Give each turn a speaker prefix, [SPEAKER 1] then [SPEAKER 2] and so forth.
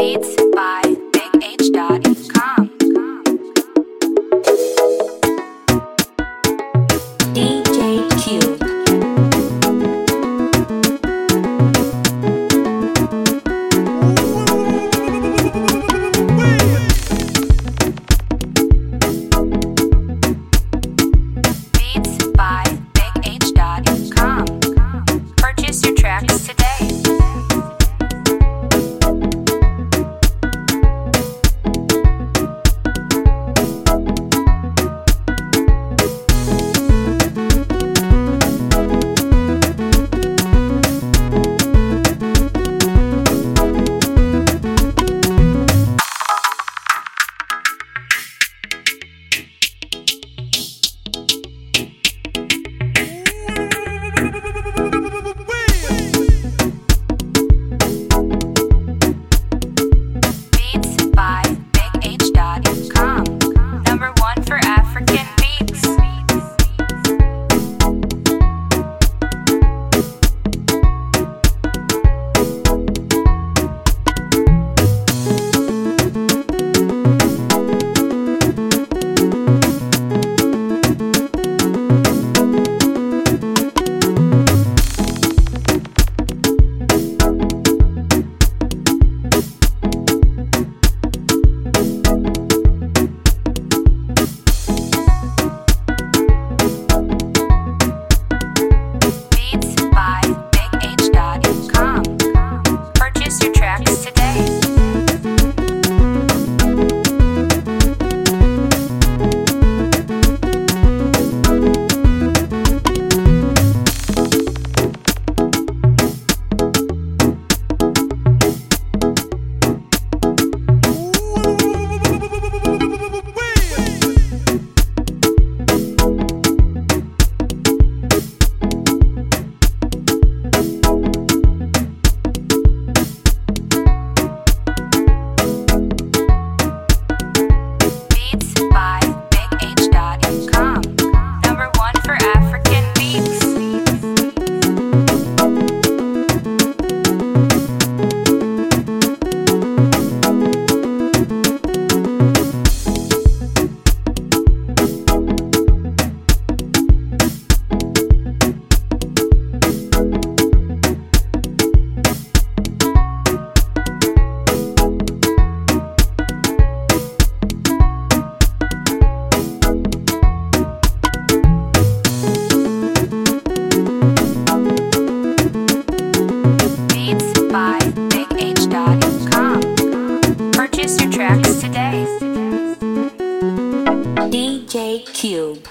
[SPEAKER 1] Beats Beats by BigH.com. Purchase your tracks today. DJ Cube.